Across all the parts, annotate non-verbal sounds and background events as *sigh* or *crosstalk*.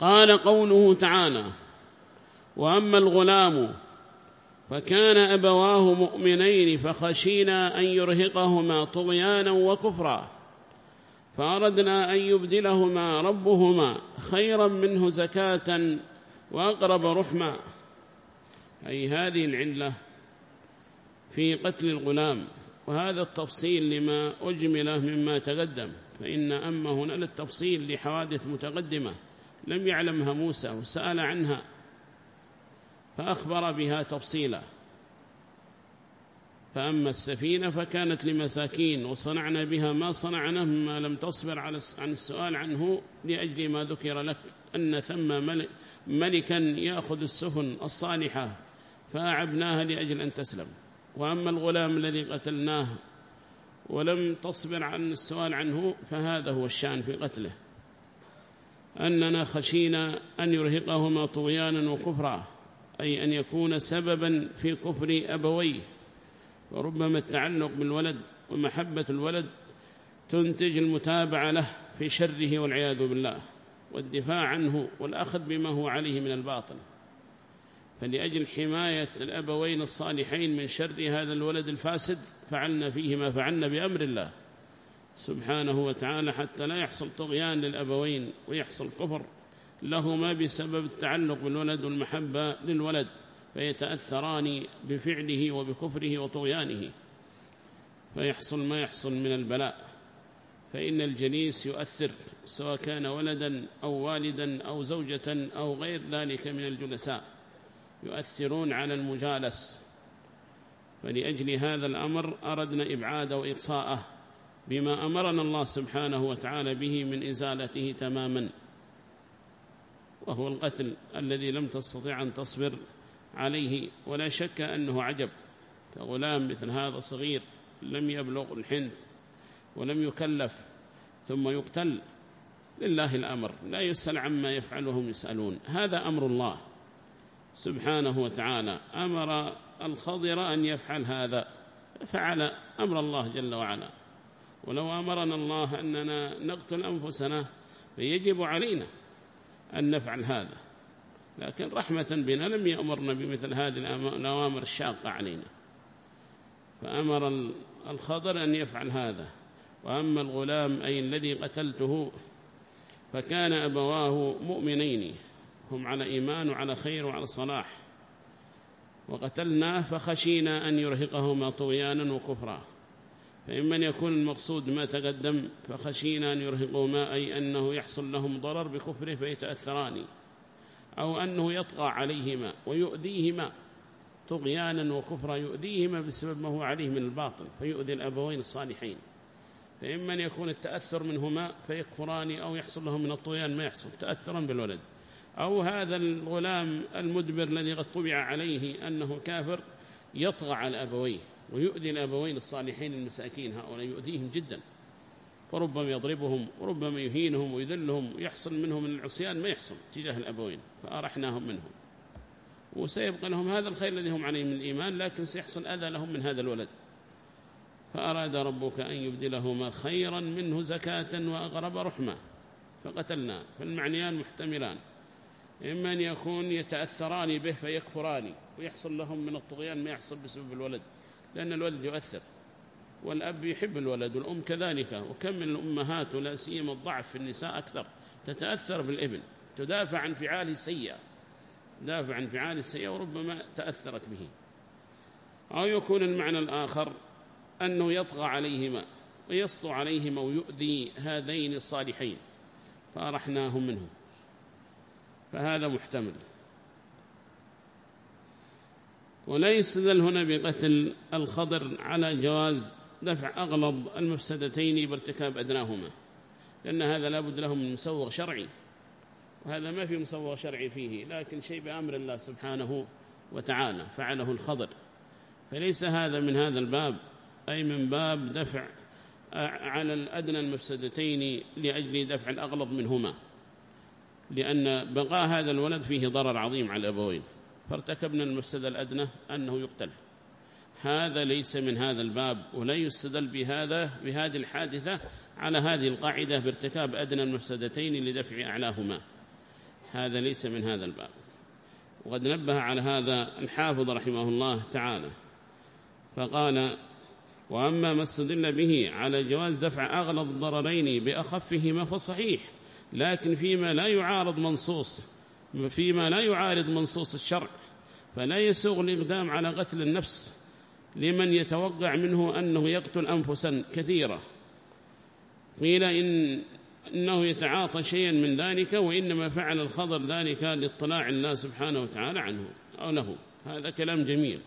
قال قوله تعالى وأما الغلام فكان أبواه مؤمنين فخشينا أن يرهقهما طغيانا وكفرا فأردنا أن يبدلهما ربهما خيرا منه زكاة وأقرب رحما أي هذه العلة في قتل الغلام وهذا التفصيل لما أجمله مما تقدم فإن أما هنا للتفصيل لحوادث متقدمة. لم يعلمها موسى وسأل عنها فأخبر بها تفصيلا. فأما السفينة فكانت لمساكين وصنعنا بها ما صنعنا مما لم تصبر عن السؤال عنه لأجل ما ذكر لك أن ثم ملكا يأخذ السفن الصالحة فأعبناها لأجل أن تسلم. وأما الغلام الذي قتلناه ولم تصبر عن السؤال عنه فهذا هو الشأن في قتله. أننا خشينا أن يرهقهما طغيانا وكفرا أي أن يكون سببا في كفر أبويه. وربما التعلق بالولد ومحبة الولد تنتج المتابعة له في شره والعياذ بالله والدفاع عنه والأخذ بما هو عليه من الباطل. فلأجل حماية الأبوين الصالحين من شر هذا الولد الفاسد فعلنا فيه ما فعلنا بأمر الله. سبحانه وتعالى حتى لا يحصل طغيان للأبوين ويحصل كفر. لهما بسبب التعلق بالولد والمحبة للولد فيتأثران بفعله وبكفره وطغيانه. فيحصل ما يحصل من البلاء. فإن الجنيس يؤثر سواء كان ولدا أو والدا أو زوجة أو غير ذلك من الجلساء. يؤثرون على المجالس. فلأجل هذا الأمر أردنا إبعاد وإقصاءه. بما أمرنا الله سبحانه وتعالى به من إزالته تماما وهو القتل الذي لم تستطيع أن تصبر عليه ولا شك أنه عجب. كغلام مثل هذا صغير لم يبلغ الحنث ولم يكلف ثم يقتل. لله الأمر لا يسأل عما يفعلهم يسألون. هذا أمر الله سبحانه وتعالى. أمر الخضر أن يفعل هذا فعل أمر الله جل وعلا. ولو أمرنا الله أننا نقتل أنفسنا فيجب علينا أن نفعل هذا. لكن رحمة بنا لم يأمرنا بمثل هذه الأوامر الشاقة علينا. فأمر الخضر أن يفعل هذا. وأما الغلام أي الذي قتلته فكان أبواه مؤمنين. هم على إيمان وعلى خير وعلى صلاح. وقتلناه فخشينا أن يرهقهما طغيانا وكفرا. فإما يكون المقصود ما تقدم فخشينا أن يرهقهما أي أنه يحصل لهم ضرر بكفره فيتأثران أو أنه يطغى عليهما ويؤذيهما طغيانا وكفرا يؤذيهما بسبب ما هو عليه من الباطل فيؤذي الأبوين الصالحين. فإما أن يكون التأثر منهما فيكفران أو يحصل لهم من الطغيان ما يحصل تأثرا بالولد. أو هذا الغلام المدبر الذي قد طبع عليه أنه كافر يطغى على أبويه. ويؤذي الأبوين الصالحين المساكين هؤلاء يؤذيهم جدا. وربما يضربهم وربما يهينهم ويذلهم ويحصل منهم من العصيان ما يحصل تجاه الأبوين فأرحناهم منهم. وسيبقى لهم هذا الخير الذي هم عليه من الإيمان لكن سيحصل أذى لهم من هذا الولد. فأراد ربك أن يبدلهما خيرا منه زكاة وأغرب رحمة. فقتلنا فالمعنيان محتملان. إما أن يكون يتأثران به فيكفران ويحصل لهم من الطغيان ما يحصل بسبب الولد. لأن الولد يؤثر. والأب يحب الولد والأم كذلك. وكم من الأمهات ولا سيما الضعف في النساء أكثر. تتأثر بالإبن تدافع عن فعاله السيئة. تدافع عن فعاله السيئة وربما تأثرت به. أو يكون المعنى الآخر أنه يطغى عليهما ويسطو عليهما ويؤذي هذين الصالحين. فأرحناهم منهم. فهذا محتمل. ولا يستدل هنا بقتل الخضر على جواز دفع أغلظ المفسدتين بارتكاب أدناهما لأن هذا لابد له من مسوغ شرعي وهذا ما في مسوغ شرعي فيه لكن شيء بأمر الله سبحانه وتعالى فعله الخضر. فليس هذا من هذا الباب أي من باب دفع على الأدنى المفسدتين لأجل دفع الأغلظ منهما لأن بقاء هذا الولد فيه ضرر عظيم على الأبوين. فارتكبنا المفسدة الأدنى أنه يقتل. هذا ليس من هذا الباب ولا يستدل بهذا بهذه الحادثة على هذه القاعدة بارتكاب أدنى المفسدتين لدفع أعلاهما. هذا ليس من هذا الباب. وقد نبه على هذا الحافظ رحمه الله تعالى. فقال وأما ما استدل به على جواز دفع أغلظ الضررين بأخفهما فصحيح لكن فيما لا يعارض منصوص فيما لا يعارض منصوص الشرع فلا يسوغ الإقدام على قتل النفس لمن يتوقع منه أنه يقتل أنفسا كثيرة قيل إن إنه يتعاطى شيئا من ذلك وإنما فعل الخضر ذلك لاطلاع الله سبحانه وتعالى عنه أو له. هذا كلام جميل.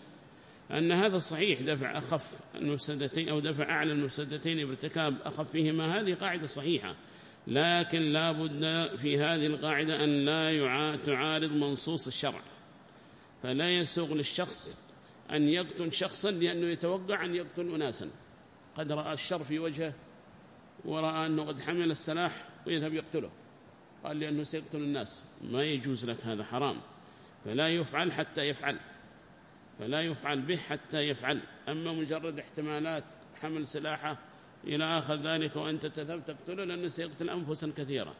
أن هذا صحيح دفع أخف المفسدتين أو دفع أعلى المفسدتين بارتكاب أخفهما هذه قاعدة صحيحة. لكن لا بد في هذه القاعدة أن لا تعارض منصوص الشرع. فلا يسوغ للشخص أن يقتل شخصا لأنه يتوقع أن يقتل أناسا. قد رأى الشر في وجهه ورأى أنه قد حمل السلاح ويذهب يقتله. قال لأنه سيقتل الناس. ما يجوز لك هذا حرام. فلا يفعل حتى يفعل. فلا يفعل به حتى يفعل. أما مجرد احتمالات حمل سلاحه إلى آخر ذلك وأنت تذهب تقتله لأنه سيقتل أنفسا كثيرة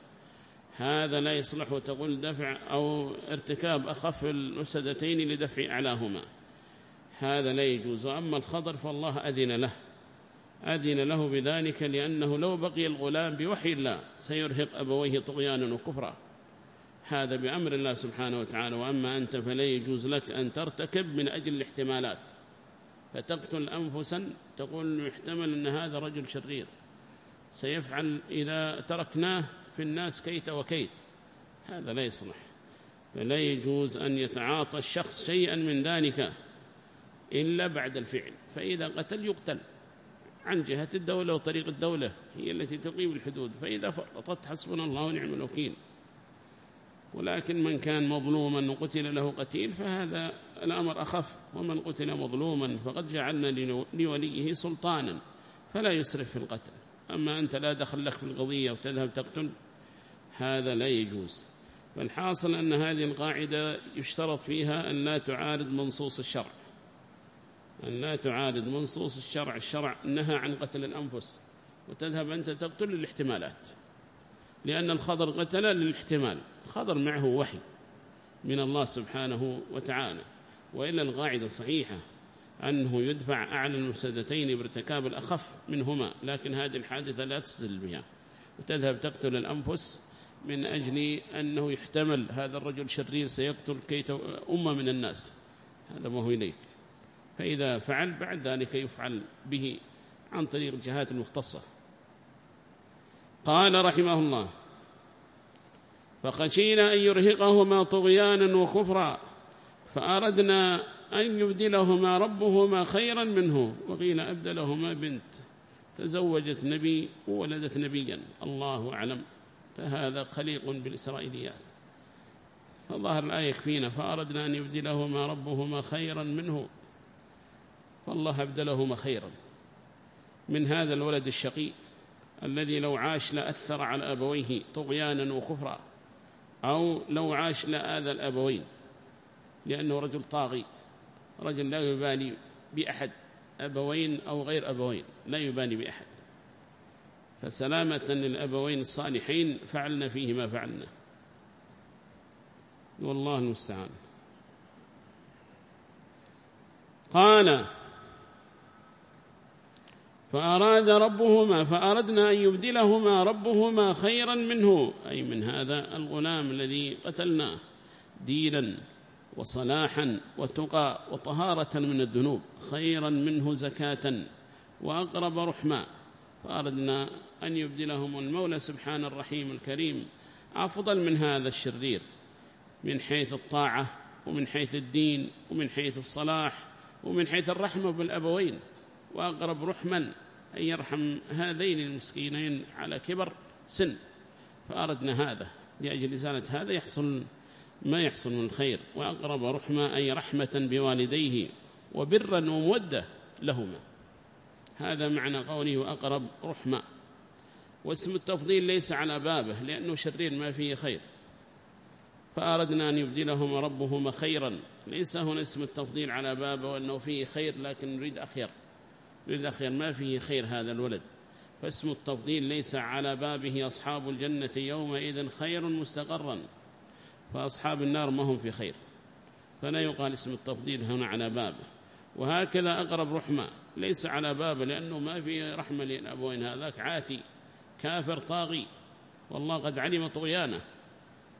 هذا لا يصلح تقول دفع أو ارتكاب أخف المفسدتين لدفع أعلاهما. هذا لا يجوز. وأما الخضر فالله أذن له. أذن له بذلك لأنه لو بقي الغلام بوحي الله سيرهق أبويه طغيانا وكفرا. هذا بأمر الله سبحانه وتعالى. وأما أنت فلا يجوز لك أن ترتكب من أجل الاحتمالات. فتقتل أنفسا تقول يحتمل أن هذا رجل شرير. سيفعل إذا تركناه في الناس كيت وكيت. هذا لا يصلح. فلا يجوز أن يتعاطى الشخص شيئا من ذلك إلا بعد الفعل. فإذا قتل يقتل عن جهة الدولة وطريق الدولة هي التي تقيم الحدود. فإذا فرطت حسبنا الله ونعم الوكيل. ولكن من كان مظلوما وقتل له قتيل فهذا الأمر أخف. ومن قتل مظلوما فقد جعلنا لوليه سلطانا فلا يسرف في القتل. أما أنت لا دخل لك في القضية وتذهب تقتل هذا لا يجوز. فالحاصل أن هذه القاعدة يشترط فيها أن لا تعارض منصوص الشرع. أن لا تعارض منصوص الشرع. الشرع نهى عن قتل الأنفس وتذهب أنت تقتل الاحتمالات لأن الخضر قتل للاحتمال. الخضر معه وحي من الله سبحانه وتعالى. وإلا القاعدة صحيحة أنه يدفع أعلى المفسدتين بارتكاب الأخف منهما لكن هذه الحادثة لا تستدل بها. وتذهب تقتل الأنفس من أجل أنه يحتمل هذا الرجل شرير سيقتل كي أمة من الناس. هذا ما هو إليك. فإذا فعل بعد ذلك يفعل به عن طريق الجهات المختصة. قال رحمه الله فخشينا أن يرهقهما طغيانا وكفرا فأردنا أن يبدلهما ربهما خيرا منه. وقيل أبدلهما بنت تزوجت نبي وولدت نبيا. الله أعلم. فهذا خليق بالإسرائيليات. فظهر الآية يكفينا فأردنا أن يبدلهما ربهما خيرا منه. فالله أبدلهما خيرا. من هذا الولد الشقي الذي لو عاش لأثر على أبويه طغيانا وكفرا أو لو عاش لآذى الأبوين لأنه رجل طاغي رجل لا يبالي بأحد أبوين أو غير أبوين لا يبالي بأحد. فسلامة للأبوين الصالحين فعلنا فيه ما فعلنا. والله المستعان. قال فأراد ربهما فأردنا أن يبدلهما ربهما خيرا منه. أي من هذا الغلام الذي قتلناه دينا وصلاحا وتقى وطهارة من الذنوب خيرا منه زكاة وأقرب رحما فأردنا أن يبدلهم المولى سبحانه الرحيم الكريم أفضل من هذا الشرير من حيث الطاعة ومن حيث الدين ومن حيث الصلاح ومن حيث الرحمة بالأبوين وأقرب رحما أن يرحم هذين المسكينين على كبر سن. فأردنا هذا لأجل إزالة هذا يحصل ما يحصل من الخير وأقرب رحمة أي رحمة بوالديه وبرا ومودة لهما. هذا معنى قوله وأقرب رحمة. واسم التفضيل ليس على بابه لأنه شرير ما فيه خير. فأردنا أن يبدلهما ربهما خيرا. ليس هنا اسم التفضيل على بابه وأنه فيه خير لكن نريد أخير. نريد أخير. ما فيه خير هذا الولد. فاسم التفضيل ليس على بابه أصحاب الجنة يومئذ خير مستقرا. فأصحاب النار ما هم في خير. فلا يقال اسم التفضيل هنا على بابه. وهكذا أقرب رحمة. ليس على بابه لأنه ما في رحمة للأبوين هذاك عاتي كافر طاغي. والله قد علم طغيانه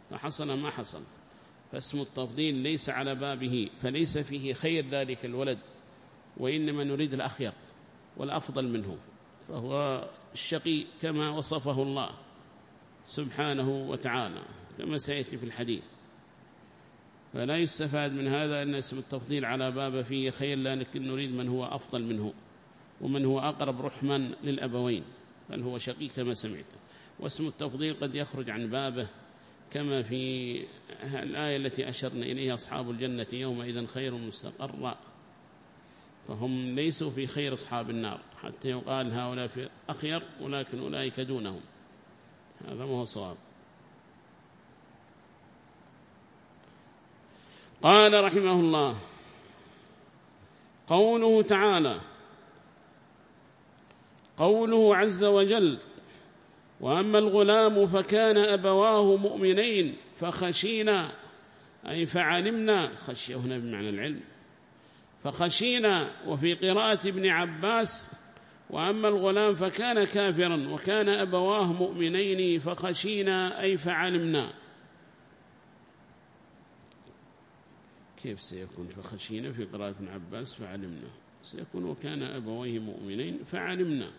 فحصل ما حصل. فاسم التفضيل ليس على بابه فليس فيه خير ذلك الولد وإنما نريد الأخير والأفضل منه فهو الشقي كما وصفه الله سبحانه وتعالى كما سيأتي في الحديث. فلا يستفاد من هذا أن اسم التفضيل على باب فيه خير لكن نريد من هو أفضل منه ومن هو أقرب رحما للأبوين بل هو شقي كما سمعت. واسم التفضيل قد يخرج عن بابه كما في الآية التي أشرنا إليها أصحاب الجنة يومئذ خير مستقرا فهم ليسوا في خير أصحاب النار حتى يقال هؤلاء في أخير ولكن أولئك دونهم. هذا ما هو صواب قال رحمه الله قوله تعالى قوله عز وجل وأما الغلام فكان أبواه مؤمنين فخشينا أي فعلمنا خشية هنا بمعنى العلم فخشينا وفي قراءة ابن عباس وأما الغلام فكان كافرا وكان أبواه مؤمنين فخشينا أي فعلمنا. كيف سيكون؟ فخشينا في قراءة ابن عباس فعلمنا. سيكون وكان أبويه مؤمنين فعلمنا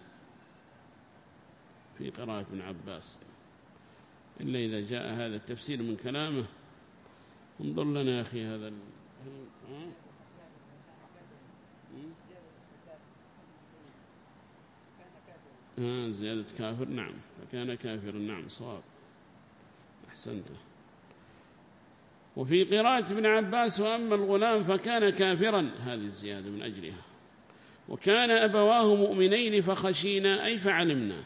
في قراءة ابن عباس. إلا إذا جاء هذا التفسير من كلامه انظر لنا يا أخي هذا ال... آه زيادة كافر؟ نعم. فكان كافرا نعم صواب أحسنت. وفي قراءة ابن عباس وأما الغلام فكان كافرا هذه الزيادة من أجلها. وكان أبواه مؤمنين فخشينا أي فعلمنا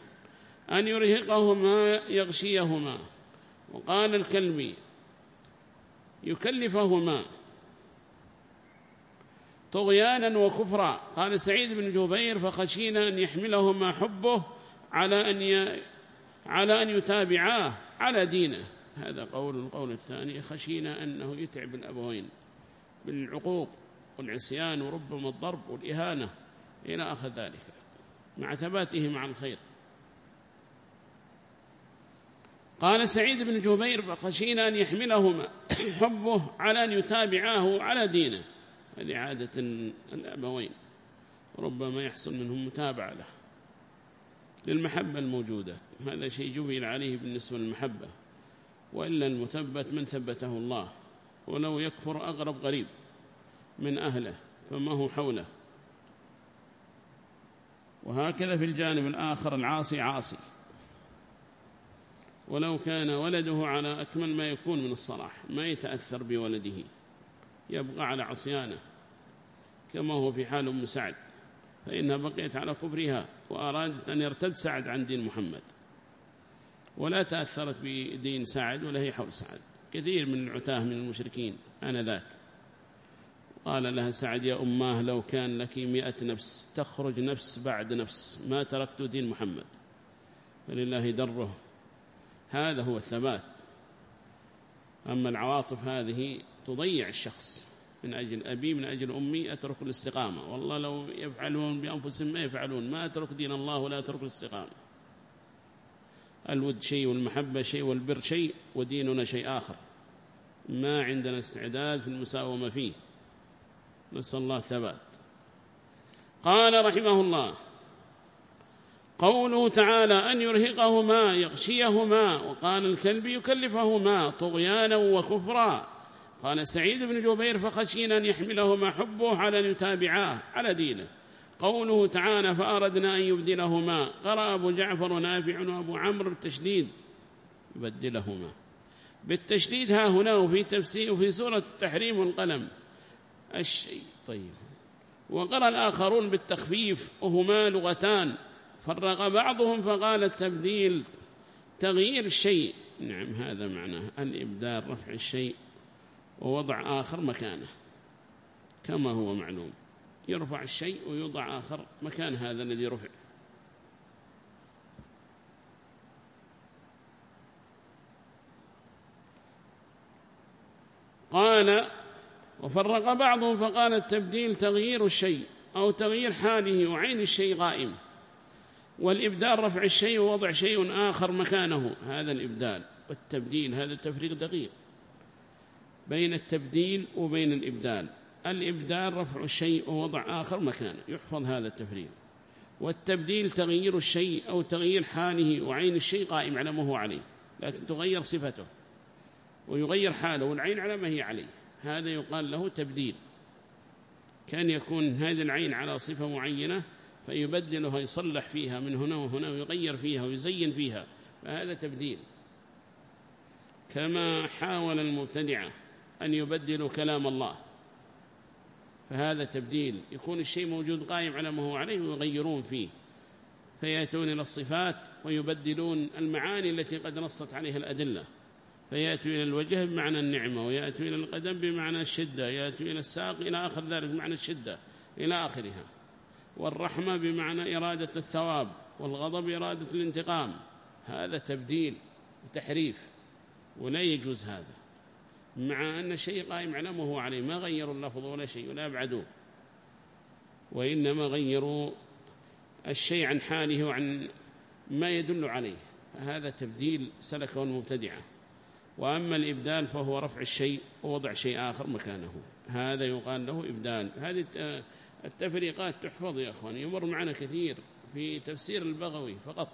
أن يرهقهما يغشيهما. وقال الكلبي يكلفهما طغيانا وكفرا. قال سعيد بن جبير فخشينا أن يحملهما حبه على أن ي... على أن يتابعاه على دينه. هذا قول القول الثاني خشينا أنه يتعب الأبوين بالعقوق والعصيان وربما الضرب والإهانة إلى آخر ذلك مع ثباته مع الخير. قال سعيد بن جبير فخشينا أن يحملهما *coughs* حبه على أن يتابعاه على دينه هذه عادة الأبوين ربما يحصل منهم متابعة له للمحبة الموجودة هذا شيء جبل عليه بالنسبة للمحبة. وإلا المثبت من ثبته الله ولو يكفر أغرب غريب من أهله فما هو حوله؟ وهكذا في الجانب الآخر العاصي عاصي. ولو كان ولده على أكمل ما يكون من الصلاح ما يتأثر بولده يبقى على عصيانه كما هو في حال أم سعد. فإنها بقيت على كفرها وأرادت أن يرتد سعد عن دين محمد. ولا تأثرت بدين سعد ولا هي حول سعد. كثير من العتاه من المشركين أنا ذاك قال لها سعد يا أماه لو كان لك مئة نفس تخرج نفس بعد نفس ما تركت دين محمد. فلله دره. هذا هو الثبات. أما العواطف هذه تضيع الشخص من أجل أبي من أجل أمي أترك الاستقامة. والله لو يفعلون بأنفسهم ما يفعلون. ما أترك دين الله ولا أترك الاستقامة. الود شيء والمحبة شيء والبر شيء وديننا شيء آخر. ما عندنا استعداد في المساومة فيه. نسأل الله الثبات. قال رحمه الله قوله تعالى أن يرهقهما يغشيهما وقال الكلب يكلفهما طغيانا وكفرا. قال سعيد بن جبير فخشينا أن يحملهما حبه على أن يتابعاه على دينه. قوله تعالى فأردنا أن يبدلهما. قرأ أبو جعفر ونافع وأبو عمرو بالتشديد يبدلهما. بالتشديد ها هنا وفي تفسير وفي سورة التحريم والقلم. الشيء طيب. وقرأ الآخرون بالتخفيف. وهما لغتان. فرق بعضهم فقال التبديل. تغيير الشيء. نعم هذا معناه. الإبدال رفع الشيء. ووضع آخر مكانه. كما هو معلوم. يرفع الشيء ويوضع آخر مكان هذا الذي رفع. قال وفرق بعضهم فقال التبديل تغيير الشيء أو تغيير حاله وعين الشيء غائم والإبدال رفع الشيء ووضع شيء آخر مكانه. هذا الإبدال والتبديل هذا التفريق دقيق بين التبديل وبين الإبدال. الإبدال رفع الشيء ووضع آخر مكانه يحفظ هذا التفريق والتبديل تغيير الشيء أو تغيير حاله وعين الشيء قائم على ما هو عليه لكن تغير صفته ويغير حاله والعين على ما هي عليه. هذا يقال له تبديل. كان يكون هذه العين على صفة معينة فيبدلها يصلح فيها من هنا وهنا ويغير فيها ويزين فيها فهذا تبديل. كما حاول المبتدعة أن يبدلوا كلام الله فهذا تبديل. يكون الشيء موجود قائم على ما هو عليه ويغيرون فيه. فيأتون إلى الصفات ويبدلون المعاني التي قد نصت عليها الأدلة. فيأتوا إلى الوجه بمعنى النعمة ويأتوا إلى القدم بمعنى الشدة يأتوا إلى الساق إلى آخر ذلك بمعنى الشدة إلى آخرها. والرحمة بمعنى إرادة الثواب والغضب إرادة الانتقام. هذا تبديل وتحريف ولا يجوز هذا. مع أن الشيء قائم على ما هو عليه. ما غيروا اللفظ ولا شيء ولا أبعدوه وإنما غيروا الشيء عن حاله وعن ما يدل عليه. فهذا تبديل سلكه المبتدعة وأما الإبدال فهو رفع الشيء ووضع شيء آخر مكانه. هذا يقال له إبدال. هذه التفريقات تحفظ يا أخوان يمر معنا كثير في تفسير البغوي فقط.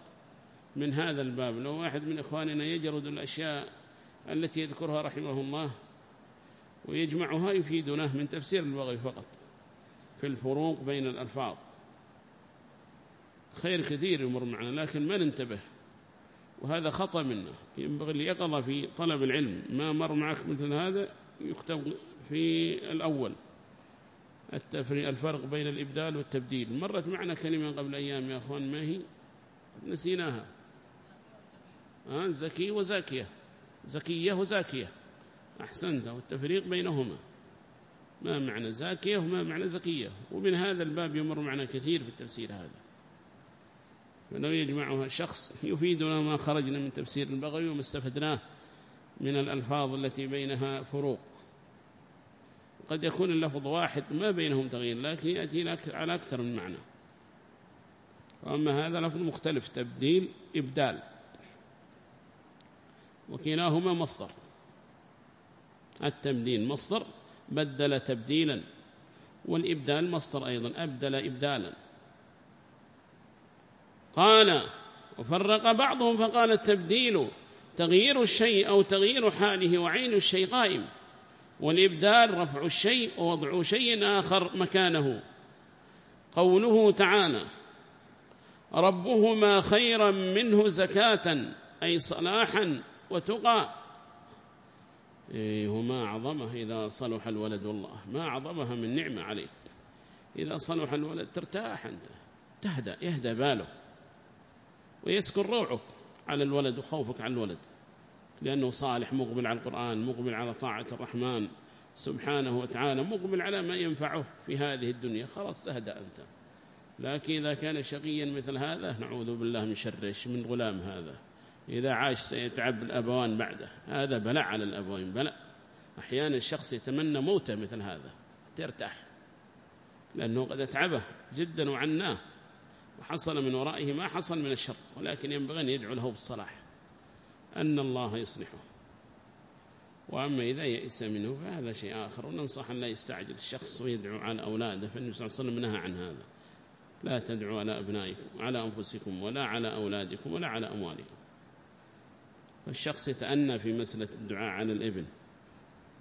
من هذا الباب. لو واحد من إخواننا يجرد الأشياء التي يذكرها رحمه الله ويجمعها يفيدنا من تفسير البغوي فقط في الفروق بين الألفاظ. خير كثير يمر معنا لكن ما ننتبه؟ وهذا خطأ منا. ينبغي اليقظة في طلب العلم. ما مر معك مثل هذا يكتب في الأول. الفرق بين الإبدال والتبديل. مرت معنا كلمة قبل أيام يا أخوان ما هي؟ نسيناها. آه زكي وزاكية. زكية وزاكية. أحسنت والتفريق بينهما. ما معنى زاكية وما معنى زكية. ومن هذا الباب يمر معنا كثير في التفسير هذا. فلو يجمعها شخص يفيدنا ما خرجنا من تفسير البغوي وما استفدناه من الألفاظ التي بينها فروق. قد يكون اللفظ واحد ما بينهم تغيير لكن يأتي على أكثر من معنى. وأما هذا لفظ مختلف تبديل إبدال. وكلاهما مصدر. التبديل مصدر بدل تبديلا والإبدال مصدر أيضا أبدل إبدالا. قال وفرق بعضهم فقال التبديل تغيير الشيء أو تغيير حاله وعين الشيء قائم والإبدال رفع الشيء ووضع شيء آخر مكانه. قوله تعالى ربهما خيرا منه زكاة أي صلاحا وتقى. إيه وما أعظمه إذا صلح الولد والله ما أعظمها من نعمة عليك. إذا صلح الولد ترتاح أنت تهدى يهدى بالك ويسكن روعك على الولد وخوفك على الولد. لأنه صالح مقبل على القرآن مقبل على طاعة الرحمن سبحانه وتعالى مقبل على ما ينفعه في هذه الدنيا. خلاص تهدأ أنت. لكن إذا كان شقيا مثل هذا نعوذ بالله من شرش من غلام هذا؟ إذا عاش سيتعب الأبوان بعده. هذا بلاء على الأبوين بلاء أحيانا الشخص يتمنى موته مثل هذا ترتاح. لأنه قد أتعبه جدا وعناه. وحصل من ورائه ما حصل من الشر ولكن ينبغي أن يدعو له بالصلاح. أن الله يصلحه. وأما إذا يئس منه فهذا شيء آخر. وننصح أن لا يستعجل الشخص ويدعو على أولاده فالنبي صلى الله عليه وسلم نهى عن هذا. لا تدعوا على أبنائكم على أنفسكم ولا على أولادكم ولا على أموالكم. فالشخص يتأنى في مسألة الدعاء على الابن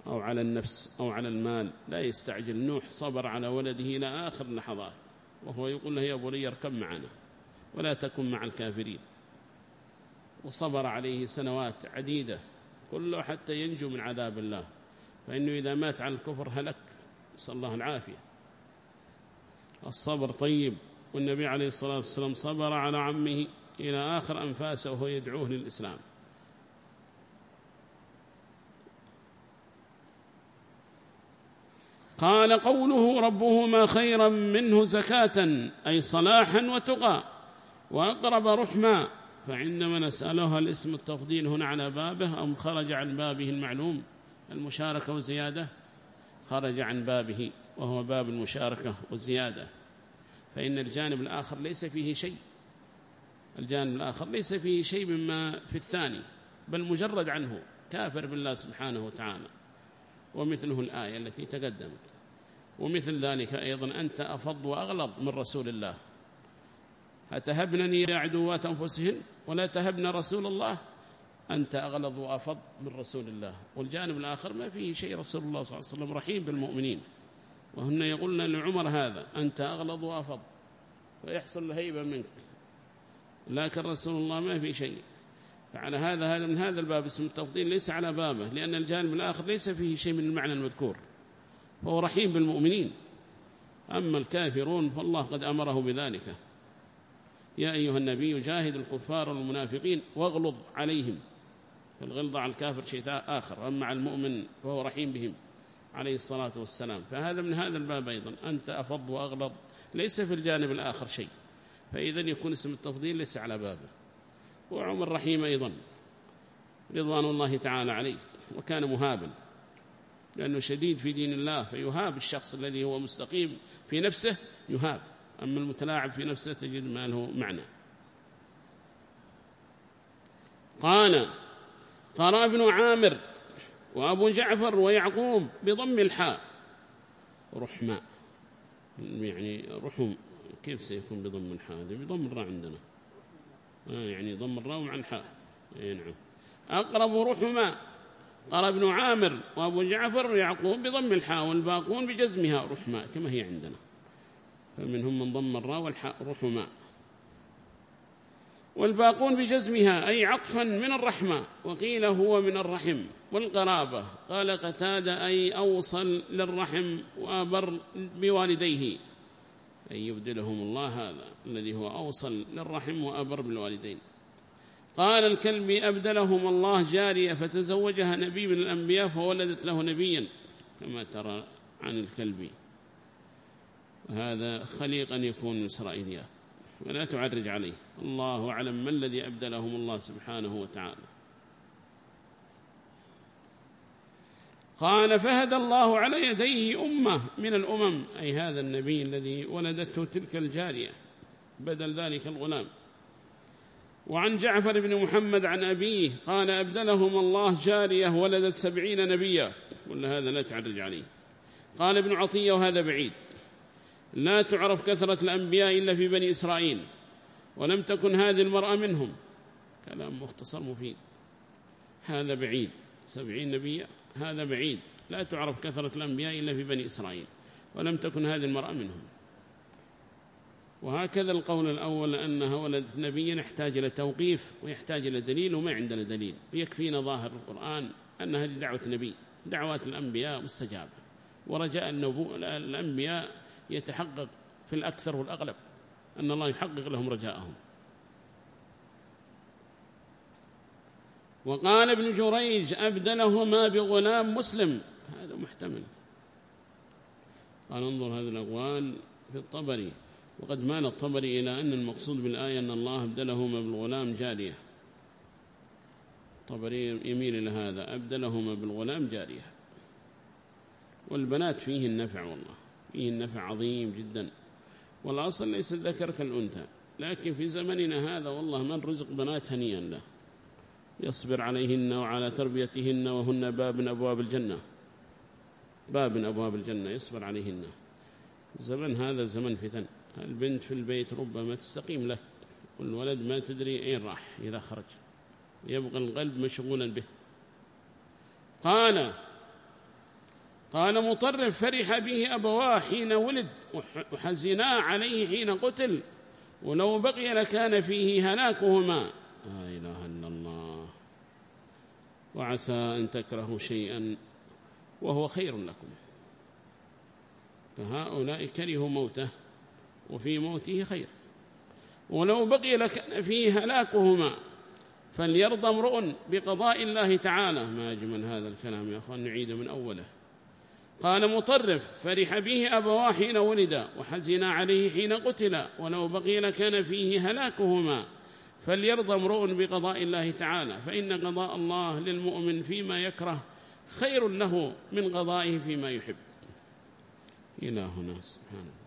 أو على النفس أو على المال لا يستعجل. نوح صبر على ولده إلى آخر اللحظات وهو يقول له يا بني اركب معنا ولا تكن مع الكافرين. وصبر عليه سنوات عديدة كله حتى ينجو من عذاب الله. فإنه إذا مات على الكفر هلك. نسأل الله العافية. الصبر طيب. والنبي عليه الصلاة والسلام صبر على عمه إلى آخر أنفاسه وهو يدعوه للإسلام. قال قوله ربهما خيرا منه زكاة أي صلاحا وتقى. وأقرب رحما فعندما نسأله الاسم التفضيل هنا على بابه أم خرج عن بابه المعلوم المشاركة وزيادة؟ خرج عن بابه وهو باب المشاركة والزيادة فإن الجانب الآخر ليس فيه شيء. الجانب الآخر ليس فيه شيء مما في الثاني بل مجرد عنه كافر بالله سبحانه وتعالى. ومثله الآية التي تقدمت. ومثل ذلك أيضا أنت أفض وأغلظ من رسول الله. أتهبنني عدوات أنفسهن ولا تهبن رسول الله؟ أنت أغلظ وأفض من رسول الله. والجانب الآخر ما فيه شيء رسول الله صلى الله عليه وسلم رحيم بالمؤمنين. وهن يقولن لعمر هذا أنت أغلظ وأفض ويحصل الهيبة منك. لكن رسول الله ما في شيء. فعلى هذا هذا من هذا الباب اسم التفضيل ليس على بابه لأن الجانب الآخر ليس فيه شيء من المعنى المذكور فهو رحيم بالمؤمنين. أما الكافرون فالله قد أمره بذلك. يا أيها النبي جاهد الكفار والمنافقين واغلظ عليهم. فالغلظة على الكافر شيء آخر أما على المؤمن فهو رحيم بهم عليه الصلاة والسلام. فهذا من هذا الباب أيضا. أنت أفض وأغلظ. ليس في الجانب الآخر شيء. فإذا يكون اسم التفضيل ليس على بابه. وعمر رحيم أيضا رضوان الله تعالى عليه وكان مهابا لأنه شديد في دين الله فيهاب الشخص الذي هو مستقيم في نفسه يهاب. أما المتلاعب في نفسه تجد ما له معنى. قال قرأ ابن عامر وأبو جعفر ويعقوب بضم الحاء. رحمة يعني رحم كيف سيكون بضم الحاء؟ بضم الراء عندنا. يعني ضم الراء مع الحاء أي نعم. أقرب رحمة قال ابن عامر وأبو جعفر ويعقوب بضم الحاء والباقون بجزمها رحمة كما هي عندنا. فمنهم من ضم الراء والحاء رحمة والباقون بجزمها أي عطفا من الرحمة. وقيل هو من الرحم والقرابة. قال قتاد أي أوصل للرحم وأبر بوالديه. أي يبدلهم الله هذا الذي هو أوصل للرحم وأبر بالوالدين. قال الكلب أبدلهم الله جارية فتزوجها نبي من الأنبياء فولدت له نبيا كما ترى عن الكلب. هذا خليق أن يكون من إسرائيليات ولا تعرج عليه. الله أعلم ما الذي أبدلهم الله سبحانه وتعالى. قال فهدى الله على يديه أمة من الأمم أي هذا النبي الذي ولدته تلك الجارية بدل ذلك الغلام. وعن جعفر بن محمد عن أبيه قال أبدلهم الله جارية ولدت سبعين نبيا. ولا هذا لا تعرج عليه. قال ابن عطية وهذا بعيد. لا تعرف كثرة الأنبياء إلا في بني إسرائيل ولم تكن هذه المرأة منهم. كلام مختصر مفيد. هذا بعيد. سبعين نبيا. هذا بعيد. لا تعرف كثرة الأنبياء إلا في بني إسرائيل ولم تكن هذه المرأة منهم. وهكذا القول الأول أنها ولدت نبيا يحتاج إلى توقيف ويحتاج إلى دليل وما عندنا دليل. ويكفينا ظاهر القرآن أن هذه دعوة نبي دعوات الأنبياء مستجابة. ورجاء الأنبياء يتحقق في الأكثر والأغلب أن الله يحقق لهم رجاءهم. وقال ابن جريج أبدلهما بغلام مسلم. هذا محتمل. قال انظر هذه الأقوال في الطبري. وقد مال الطبري إلى أن المقصود بالآية أن الله أبدلهما بالغلام جارية. الطبري يميل إلى هذا. أبدلهما بالغلام جارية. والبنات فيه النفع والله. فيه النفع عظيم جدا. والأصل ليس الذكر كالأنثى. لكن في زمننا هذا والله من رزق بنات هنيئا له. يصبر عليهن وعلى تربيتهن وهن باب من أبواب الجنة. باب من أبواب الجنة يصبر عليهن. زمن هذا زمن فتن. البنت في البيت ربما تستقيم لك والولد ما تدري أين راح إذا خرج. يبقى القلب مشغولا به. قال قال مطرف فرح به أبواه حين ولد وحزنا عليه حين قتل. ولو بقي لكان فيه هلاكهما. لا إله إلا الله. وعسى أن تكرهوا شيئا وهو خير لكم. فهؤلاء كرهوا موته وفي موته خير. ولو بقي لكان فيه هلاكهما فليرضى امرؤ بقضاء الله تعالى. ما أجمل هذا الكلام يا أخوان نعيد من أوله. قال مطرف فرح به أبواه حين ولد وحزن عليه حين قتل. ولو بقي لكان فيه هلاكهما فليرضى امرؤ بقضاء الله تعالى فإن قضاء الله للمؤمن فيما يكره خير له من غضائه فيما يحب. إلهنا سبحانه